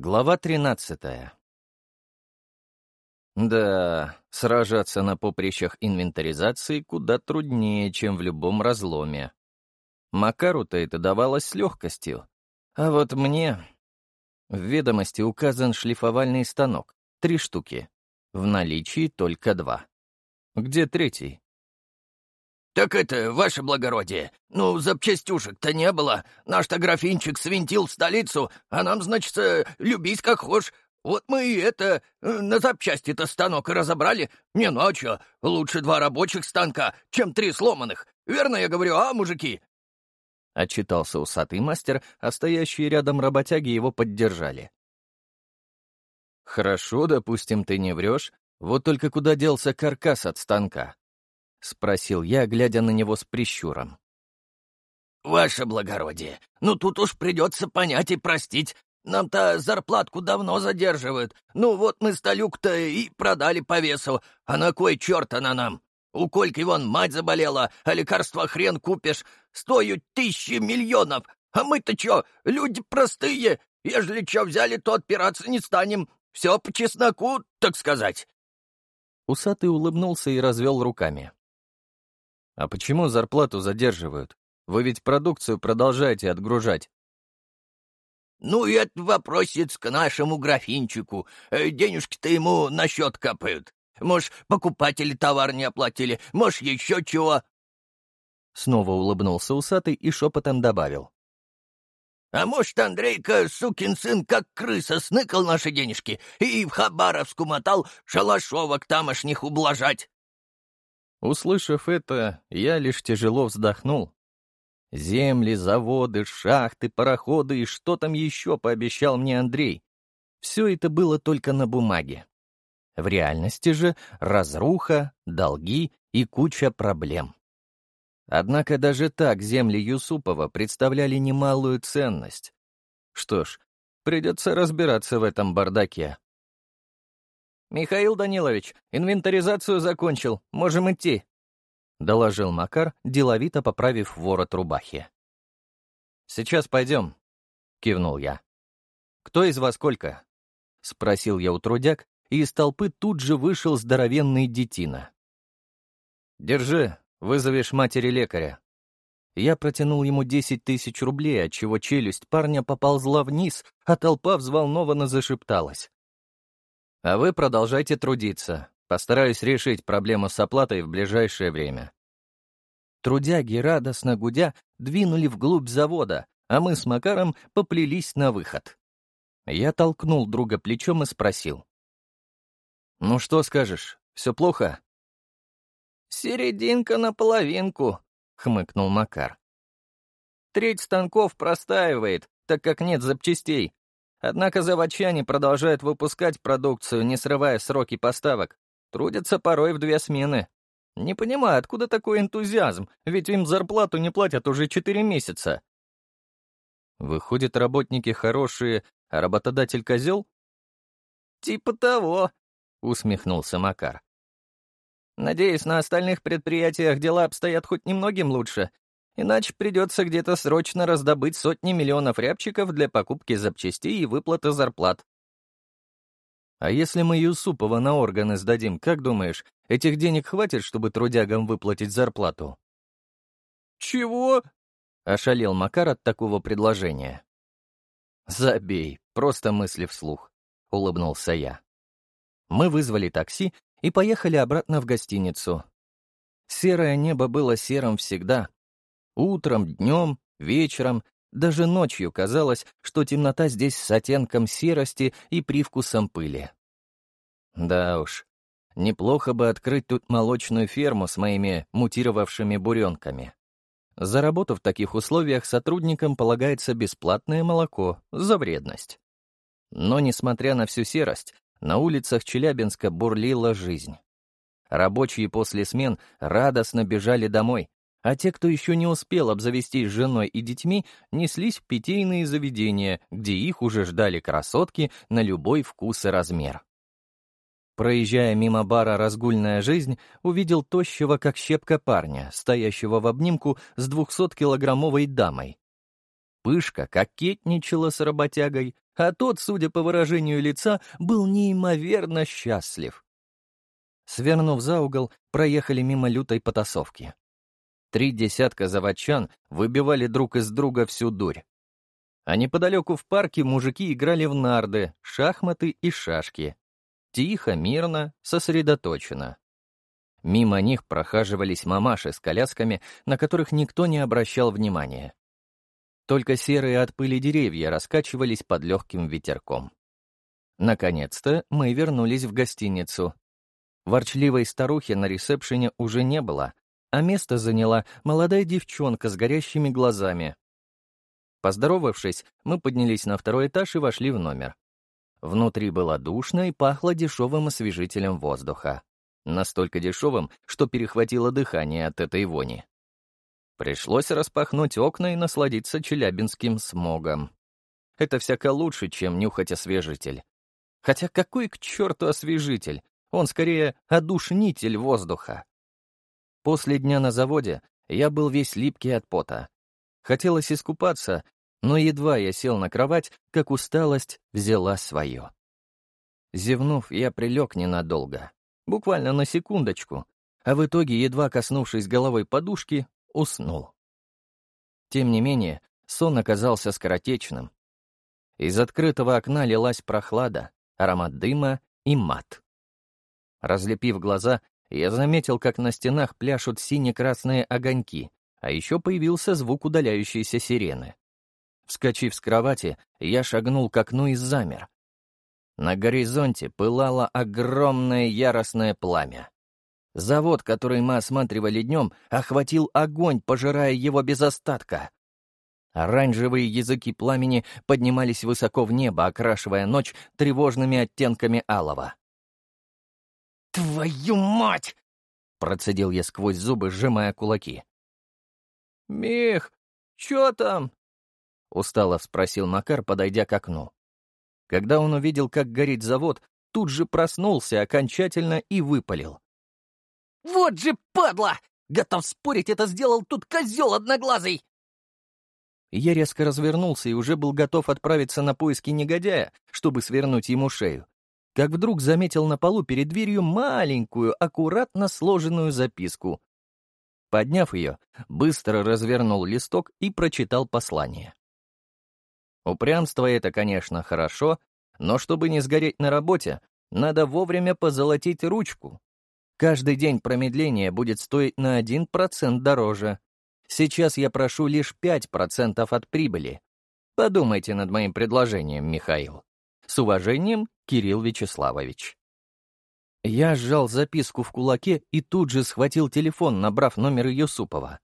Глава 13 Да, сражаться на поприщах инвентаризации куда труднее, чем в любом разломе. Макару-то это давалось с легкостью. А вот мне... В ведомости указан шлифовальный станок. Три штуки. В наличии только два. Где третий? «Так это, ваше благородие, ну, запчастюшек-то не было. Наш-то графинчик свинтил в столицу, а нам, значит, любись как хошь. Вот мы и это, э, на запчасти-то станок разобрали. Не, ну а лучше два рабочих станка, чем три сломанных. Верно я говорю, а, мужики?» Отчитался усатый мастер, а стоящие рядом работяги его поддержали. «Хорошо, допустим, ты не врешь. Вот только куда делся каркас от станка?» — спросил я, глядя на него с прищуром. «Ваше благородие, ну тут уж придется понять и простить. Нам-то зарплатку давно задерживают. Ну вот мы столюк-то и продали по весу. А на кой черт она нам? У Кольки вон мать заболела, а лекарства хрен купишь. Стоят тысячи миллионов. А мы-то чё, люди простые. Ежели чё взяли, то отпираться не станем. Все по чесноку, так сказать». Усатый улыбнулся и развел руками. А почему зарплату задерживают? Вы ведь продукцию продолжаете отгружать. Ну, это вопросец к нашему графинчику. Э, денежки-то ему на счет капают. Может, покупатели товар не оплатили, может, еще чего. Снова улыбнулся усатый и шепотом добавил. А может, Андрейка, сукин сын, как крыса, сныкал наши денежки и в Хабаровску мотал шалашовок тамошних ублажать. Услышав это, я лишь тяжело вздохнул. Земли, заводы, шахты, пароходы и что там еще пообещал мне Андрей. Все это было только на бумаге. В реальности же разруха, долги и куча проблем. Однако даже так земли Юсупова представляли немалую ценность. Что ж, придется разбираться в этом бардаке. «Михаил Данилович, инвентаризацию закончил, можем идти», — доложил Макар, деловито поправив ворот рубахи. «Сейчас пойдем», — кивнул я. «Кто из вас сколько?» — спросил я у трудяг, и из толпы тут же вышел здоровенный детина. «Держи, вызовешь матери лекаря». Я протянул ему десять тысяч рублей, отчего челюсть парня поползла вниз, а толпа взволнованно зашепталась. А вы продолжайте трудиться. Постараюсь решить проблему с оплатой в ближайшее время. Трудяги, радостно гудя, двинули вглубь завода, а мы с Макаром поплелись на выход. Я толкнул друга плечом и спросил. «Ну что скажешь, все плохо?» «Серединка на половинку», — хмыкнул Макар. «Треть станков простаивает, так как нет запчастей, Однако заводчане продолжают выпускать продукцию, не срывая сроки поставок. Трудятся порой в две смены. Не понимаю, откуда такой энтузиазм, ведь им зарплату не платят уже четыре месяца. Выходят, работники хорошие, а работодатель козел? Типа того, усмехнулся Макар. Надеюсь, на остальных предприятиях дела обстоят хоть немногим лучше, Иначе придется где-то срочно раздобыть сотни миллионов рябчиков для покупки запчастей и выплаты зарплат. А если мы Юсупова на органы сдадим, как думаешь, этих денег хватит, чтобы трудягам выплатить зарплату? «Чего?» — ошалел Макар от такого предложения. «Забей, просто мысли вслух», — улыбнулся я. Мы вызвали такси и поехали обратно в гостиницу. Серое небо было серым всегда, Утром, днем, вечером, даже ночью казалось, что темнота здесь с оттенком серости и привкусом пыли. Да уж, неплохо бы открыть тут молочную ферму с моими мутировавшими буренками. За работу в таких условиях сотрудникам полагается бесплатное молоко за вредность. Но, несмотря на всю серость, на улицах Челябинска бурлила жизнь. Рабочие после смен радостно бежали домой, а те, кто еще не успел обзавестись женой и детьми, неслись в питейные заведения, где их уже ждали красотки на любой вкус и размер. Проезжая мимо бара «Разгульная жизнь», увидел тощего, как щепка парня, стоящего в обнимку с двухсоткилограммовой дамой. Пышка кокетничала с работягой, а тот, судя по выражению лица, был неимоверно счастлив. Свернув за угол, проехали мимо лютой потасовки. Три десятка заводчан выбивали друг из друга всю дурь. А неподалеку в парке мужики играли в нарды, шахматы и шашки. Тихо, мирно, сосредоточенно. Мимо них прохаживались мамаши с колясками, на которых никто не обращал внимания. Только серые от пыли деревья раскачивались под легким ветерком. Наконец-то мы вернулись в гостиницу. Ворчливой старухи на ресепшене уже не было, а место заняла молодая девчонка с горящими глазами. Поздоровавшись, мы поднялись на второй этаж и вошли в номер. Внутри было душно и пахло дешевым освежителем воздуха. Настолько дешевым, что перехватило дыхание от этой вони. Пришлось распахнуть окна и насладиться челябинским смогом. Это всяко лучше, чем нюхать освежитель. Хотя какой к черту освежитель? Он скорее одушнитель воздуха. После дня на заводе я был весь липкий от пота. Хотелось искупаться, но едва я сел на кровать, как усталость взяла свое. Зевнув, я прилег ненадолго, буквально на секундочку, а в итоге, едва коснувшись головой подушки, уснул. Тем не менее, сон оказался скоротечным. Из открытого окна лилась прохлада, аромат дыма и мат. Разлепив глаза, я заметил, как на стенах пляшут сине-красные огоньки, а еще появился звук удаляющейся сирены. Вскочив с кровати, я шагнул к окну и замер. На горизонте пылало огромное яростное пламя. Завод, который мы осматривали днем, охватил огонь, пожирая его без остатка. Оранжевые языки пламени поднимались высоко в небо, окрашивая ночь тревожными оттенками алого. «Твою мать!» — процедил я сквозь зубы, сжимая кулаки. «Мих, чё там?» — устало спросил Макар, подойдя к окну. Когда он увидел, как горит завод, тут же проснулся окончательно и выпалил. «Вот же падла! Готов спорить, это сделал тут козел одноглазый!» Я резко развернулся и уже был готов отправиться на поиски негодяя, чтобы свернуть ему шею, как вдруг заметил на полу перед дверью маленькую, аккуратно сложенную записку. Подняв ее, быстро развернул листок и прочитал послание. Упрямство — это, конечно, хорошо, но чтобы не сгореть на работе, надо вовремя позолотить ручку. Каждый день промедления будет стоить на 1% дороже. Сейчас я прошу лишь 5% от прибыли. Подумайте над моим предложением, Михаил. С уважением, Кирилл Вячеславович. Я сжал записку в кулаке и тут же схватил телефон, набрав номер Юсупова.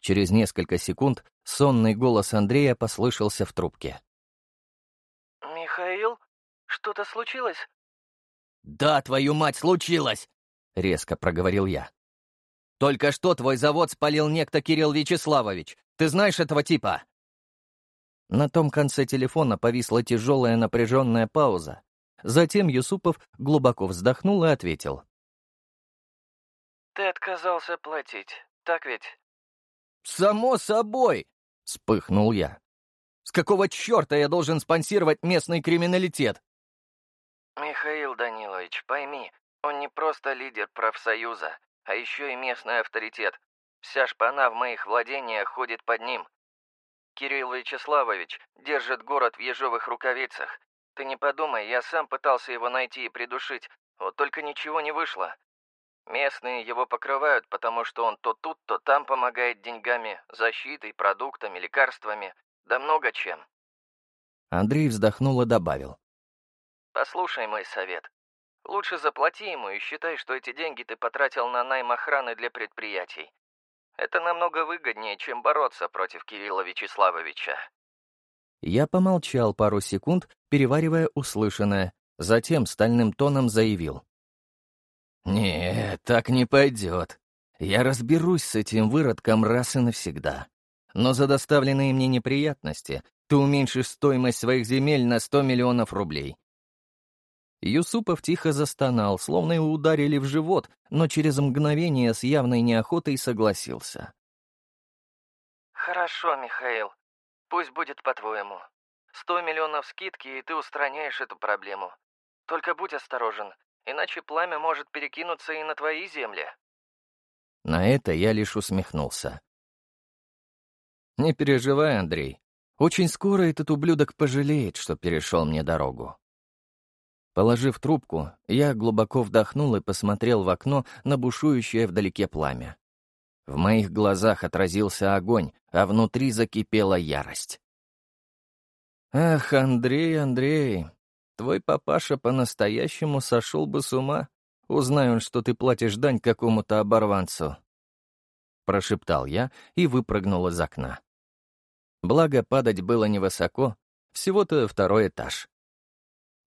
Через несколько секунд сонный голос Андрея послышался в трубке. «Михаил, что-то случилось?» «Да, твою мать, случилось!» — резко проговорил я. «Только что твой завод спалил некто Кирилл Вячеславович. Ты знаешь этого типа?» На том конце телефона повисла тяжелая напряженная пауза. Затем Юсупов глубоко вздохнул и ответил. «Ты отказался платить, так ведь?» «Само собой!» — вспыхнул я. «С какого черта я должен спонсировать местный криминалитет?» «Михаил Данилович, пойми, он не просто лидер профсоюза, а еще и местный авторитет. Вся шпана в моих владениях ходит под ним. Кирилл Вячеславович держит город в ежовых рукавицах. Ты не подумай, я сам пытался его найти и придушить, вот только ничего не вышло. Местные его покрывают, потому что он то тут, то там помогает деньгами, защитой, продуктами, лекарствами, да много чем. Андрей вздохнул и добавил. Послушай мой совет. Лучше заплати ему и считай, что эти деньги ты потратил на найм охраны для предприятий. Это намного выгоднее, чем бороться против Кирилла Вячеславовича». Я помолчал пару секунд, переваривая услышанное, затем стальным тоном заявил. «Нет, так не пойдет. Я разберусь с этим выродком раз и навсегда. Но за доставленные мне неприятности ты уменьшишь стоимость своих земель на 100 миллионов рублей. Юсупов тихо застонал, словно его ударили в живот, но через мгновение с явной неохотой согласился. «Хорошо, Михаил. Пусть будет по-твоему. Сто миллионов скидки, и ты устраняешь эту проблему. Только будь осторожен, иначе пламя может перекинуться и на твои земли». На это я лишь усмехнулся. «Не переживай, Андрей. Очень скоро этот ублюдок пожалеет, что перешел мне дорогу». Положив трубку, я глубоко вдохнул и посмотрел в окно на бушующее вдалеке пламя. В моих глазах отразился огонь, а внутри закипела ярость. «Ах, Андрей, Андрей, твой папаша по-настоящему сошел бы с ума, узнай он, что ты платишь дань какому-то оборванцу», — прошептал я и выпрыгнул из окна. Благо, падать было невысоко, всего-то второй этаж.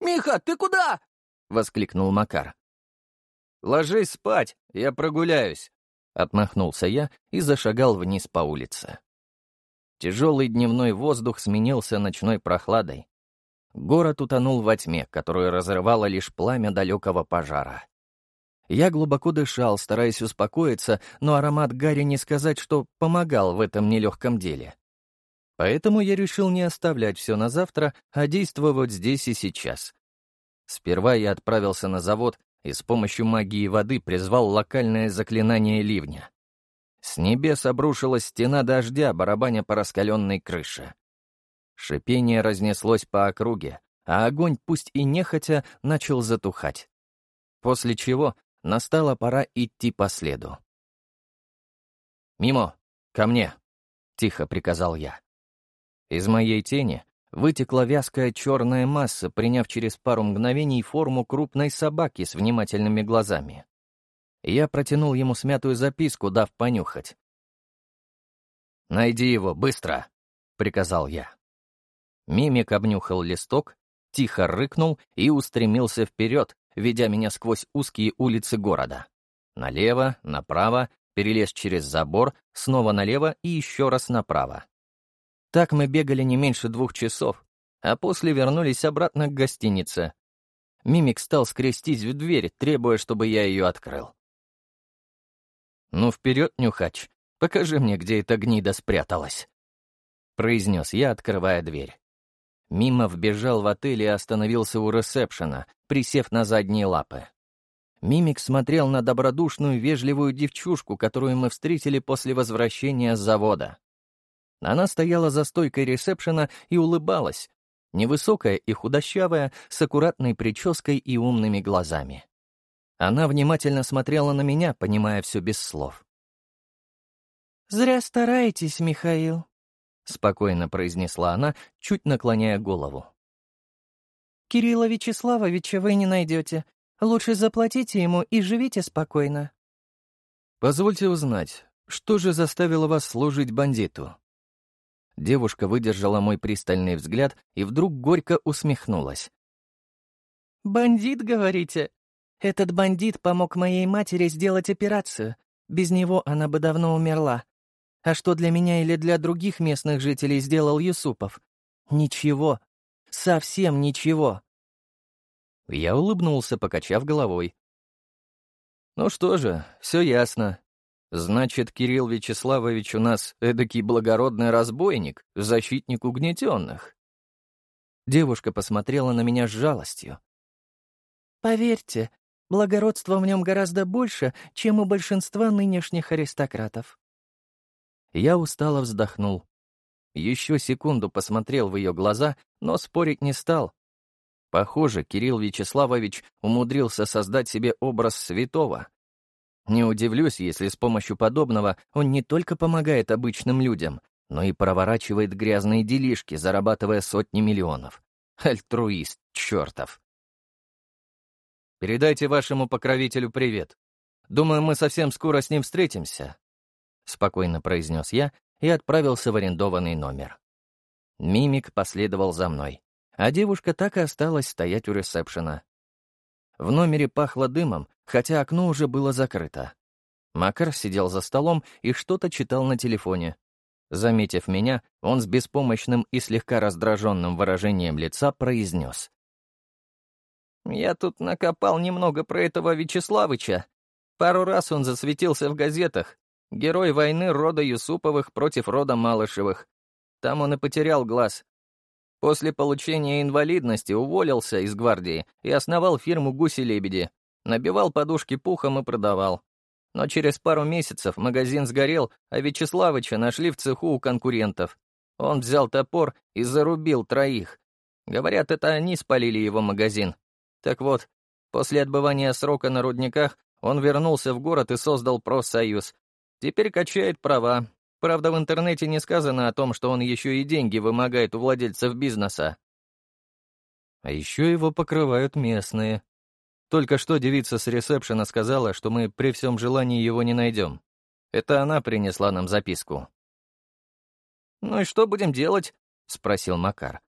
«Миха, ты куда?» — воскликнул Макар. «Ложись спать, я прогуляюсь», — отмахнулся я и зашагал вниз по улице. Тяжелый дневной воздух сменился ночной прохладой. Город утонул во тьме, которую разрывало лишь пламя далекого пожара. Я глубоко дышал, стараясь успокоиться, но аромат Гарри не сказать, что помогал в этом нелегком деле. Поэтому я решил не оставлять все на завтра, а действовать здесь и сейчас. Сперва я отправился на завод и с помощью магии воды призвал локальное заклинание ливня. С небес обрушилась стена дождя, барабаня по раскаленной крыше. Шипение разнеслось по округе, а огонь, пусть и нехотя, начал затухать. После чего настала пора идти по следу. «Мимо! Ко мне!» — тихо приказал я. Из моей тени вытекла вязкая черная масса, приняв через пару мгновений форму крупной собаки с внимательными глазами. Я протянул ему смятую записку, дав понюхать. «Найди его, быстро!» — приказал я. Мимик обнюхал листок, тихо рыкнул и устремился вперед, ведя меня сквозь узкие улицы города. Налево, направо, перелез через забор, снова налево и еще раз направо. Так мы бегали не меньше двух часов, а после вернулись обратно к гостинице. Мимик стал скрестить в дверь, требуя, чтобы я ее открыл. «Ну, вперед, нюхач, покажи мне, где эта гнида спряталась», — произнес я, открывая дверь. Мимо вбежал в отель и остановился у ресепшена, присев на задние лапы. Мимик смотрел на добродушную, вежливую девчушку, которую мы встретили после возвращения с завода. Она стояла за стойкой ресепшена и улыбалась, невысокая и худощавая, с аккуратной прической и умными глазами. Она внимательно смотрела на меня, понимая все без слов. «Зря стараетесь, Михаил», — спокойно произнесла она, чуть наклоняя голову. «Кирилла Вячеславовича вы не найдете. Лучше заплатите ему и живите спокойно». «Позвольте узнать, что же заставило вас служить бандиту?» Девушка выдержала мой пристальный взгляд и вдруг горько усмехнулась. «Бандит, говорите? Этот бандит помог моей матери сделать операцию. Без него она бы давно умерла. А что для меня или для других местных жителей сделал Юсупов? Ничего. Совсем ничего». Я улыбнулся, покачав головой. «Ну что же, все ясно. Значит, Кирилл Вячеславович у нас эдакий благородный разбойник, защитник угнетенных. Девушка посмотрела на меня с жалостью. «Поверьте, благородства в нем гораздо больше, чем у большинства нынешних аристократов». Я устало вздохнул. Еще секунду посмотрел в ее глаза, но спорить не стал. Похоже, Кирилл Вячеславович умудрился создать себе образ святого, не удивлюсь, если с помощью подобного он не только помогает обычным людям, но и проворачивает грязные делишки, зарабатывая сотни миллионов. Альтруист чертов. «Передайте вашему покровителю привет. Думаю, мы совсем скоро с ним встретимся», — спокойно произнес я и отправился в арендованный номер. Мимик последовал за мной, а девушка так и осталась стоять у ресепшена. В номере пахло дымом, хотя окно уже было закрыто. Макар сидел за столом и что-то читал на телефоне. Заметив меня, он с беспомощным и слегка раздраженным выражением лица произнес. «Я тут накопал немного про этого Вячеславыча. Пару раз он засветился в газетах. Герой войны рода Юсуповых против рода Малышевых. Там он и потерял глаз. После получения инвалидности уволился из гвардии и основал фирму «Гуси-лебеди». Набивал подушки пухом и продавал. Но через пару месяцев магазин сгорел, а Вячеславыча нашли в цеху у конкурентов. Он взял топор и зарубил троих. Говорят, это они спалили его магазин. Так вот, после отбывания срока на рудниках он вернулся в город и создал профсоюз. Теперь качает права, Правда, в интернете не сказано о том, что он еще и деньги вымогает у владельцев бизнеса. А еще его покрывают местные. Только что девица с ресепшена сказала, что мы при всем желании его не найдем. Это она принесла нам записку. «Ну и что будем делать?» — спросил Макар.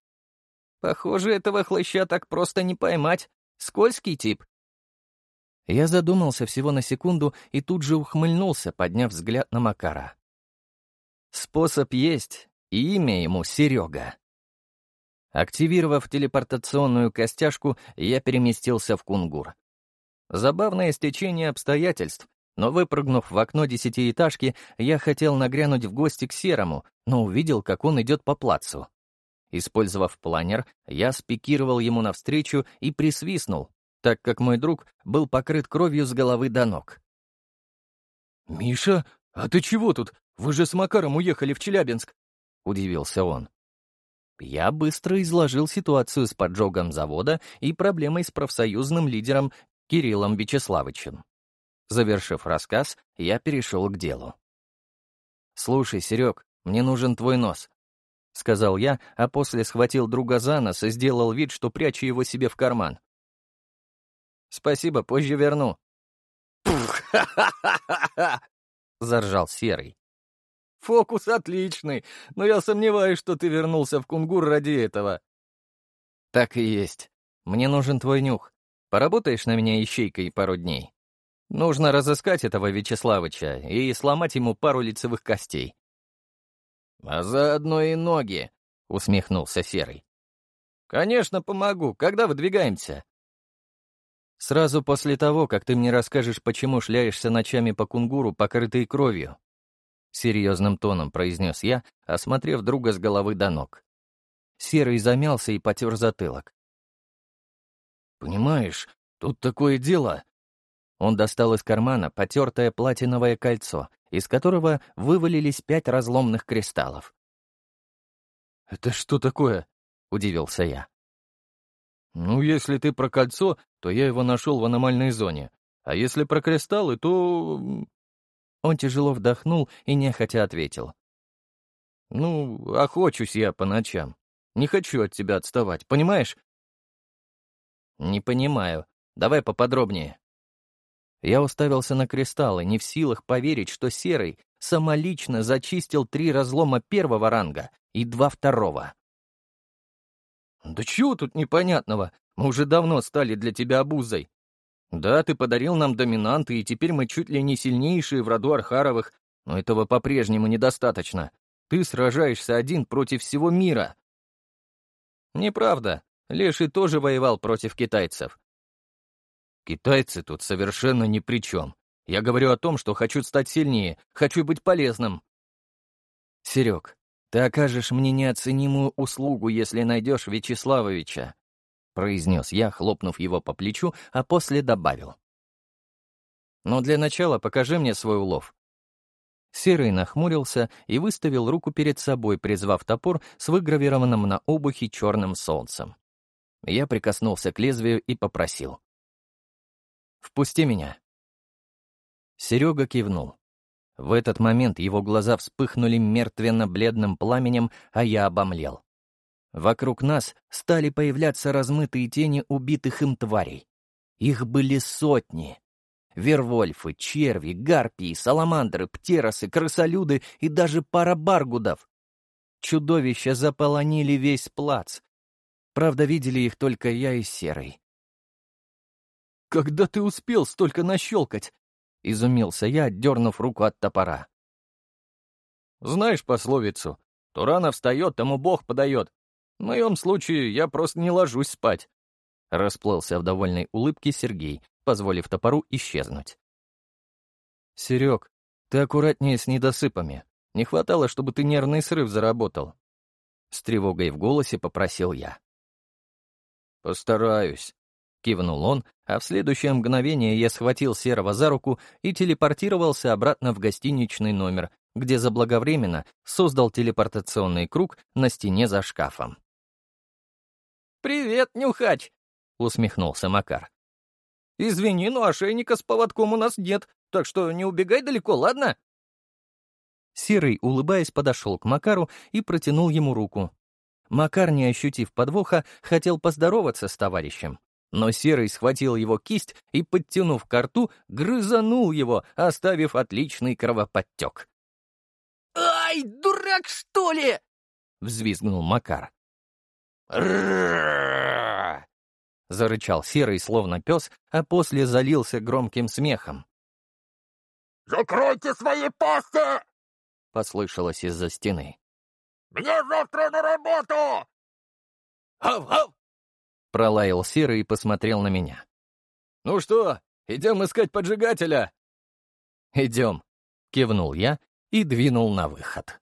«Похоже, этого хлыща так просто не поймать. Скользкий тип». Я задумался всего на секунду и тут же ухмыльнулся, подняв взгляд на Макара. Способ есть, и имя ему Серега. Активировав телепортационную костяшку, я переместился в Кунгур. Забавное стечение обстоятельств, но выпрыгнув в окно десятиэтажки, я хотел нагрянуть в гости к Серому, но увидел, как он идет по плацу. Использовав планер, я спикировал ему навстречу и присвистнул, так как мой друг был покрыт кровью с головы до ног. «Миша, а ты чего тут? Вы же с Макаром уехали в Челябинск!» — удивился он. Я быстро изложил ситуацию с поджогом завода и проблемой с профсоюзным лидером Кириллом Вячеславовичем. Завершив рассказ, я перешел к делу. «Слушай, Серег, мне нужен твой нос», — сказал я, а после схватил друга за нос и сделал вид, что прячу его себе в карман. «Спасибо, позже верну». «Пух, ха-ха-ха-ха!» — заржал Серый. Фокус отличный, но я сомневаюсь, что ты вернулся в Кунгур ради этого. Так и есть. Мне нужен твой нюх. Поработаешь на меня ищейкой пару дней? Нужно разыскать этого Вячеславыча и сломать ему пару лицевых костей. «А заодно и ноги», — усмехнулся Серый. «Конечно, помогу. Когда выдвигаемся?» «Сразу после того, как ты мне расскажешь, почему шляешься ночами по кунгуру, покрытой кровью», — серьезным тоном произнес я, осмотрев друга с головы до ног. Серый замялся и потер затылок. «Понимаешь, тут такое дело...» Он достал из кармана потертое платиновое кольцо, из которого вывалились пять разломных кристаллов. «Это что такое?» — удивился я. «Ну, если ты про кольцо, то я его нашел в аномальной зоне. А если про кристаллы, то... Он тяжело вдохнул и нехотя ответил. «Ну, охочусь я по ночам. Не хочу от тебя отставать, понимаешь?» «Не понимаю. Давай поподробнее». Я уставился на кристаллы, не в силах поверить, что Серый самолично зачистил три разлома первого ранга и два второго. «Да чего тут непонятного? Мы уже давно стали для тебя обузой. Да, ты подарил нам доминанты, и теперь мы чуть ли не сильнейшие в роду Архаровых, но этого по-прежнему недостаточно. Ты сражаешься один против всего мира. Неправда. Леший тоже воевал против китайцев. Китайцы тут совершенно ни при чем. Я говорю о том, что хочу стать сильнее, хочу быть полезным. Серег, ты окажешь мне неоценимую услугу, если найдешь Вячеславовича. — произнес я, хлопнув его по плечу, а после добавил. «Но для начала покажи мне свой улов». Серый нахмурился и выставил руку перед собой, призвав топор с выгравированным на обухе черным солнцем. Я прикоснулся к лезвию и попросил. «Впусти меня». Серега кивнул. В этот момент его глаза вспыхнули мертвенно-бледным пламенем, а я обомлел. Вокруг нас стали появляться размытые тени убитых им тварей. Их были сотни. Вервольфы, черви, гарпии, саламандры, птеросы, крысолюды и даже пара баргудов. Чудовища заполонили весь плац. Правда, видели их только я и Серый. «Когда ты успел столько нащелкать?» — изумился я, дернув руку от топора. «Знаешь пословицу? То рано встает, тому Бог подает. В моем случае я просто не ложусь спать. Расплылся в довольной улыбке Сергей, позволив топору исчезнуть. «Серег, ты аккуратнее с недосыпами. Не хватало, чтобы ты нервный срыв заработал». С тревогой в голосе попросил я. «Постараюсь», — кивнул он, а в следующее мгновение я схватил Серого за руку и телепортировался обратно в гостиничный номер, где заблаговременно создал телепортационный круг на стене за шкафом. «Привет, Нюхач!» — усмехнулся Макар. «Извини, но ошейника с поводком у нас нет, так что не убегай далеко, ладно?» Серый, улыбаясь, подошел к Макару и протянул ему руку. Макар, не ощутив подвоха, хотел поздороваться с товарищем. Но Серый схватил его кисть и, подтянув к рту, грызанул его, оставив отличный кровоподтек. «Ай, дурак, что ли?» — взвизгнул Макар. Зарычал Серый, словно пес, а после залился громким смехом. «Закройте свои пасти!» — послышалось из-за стены. «Мне завтра на работу!» «Ав-ав!» — пролаял Серый и посмотрел на меня. «Ну что, идем искать поджигателя?» «Идем», — кивнул я и двинул на выход.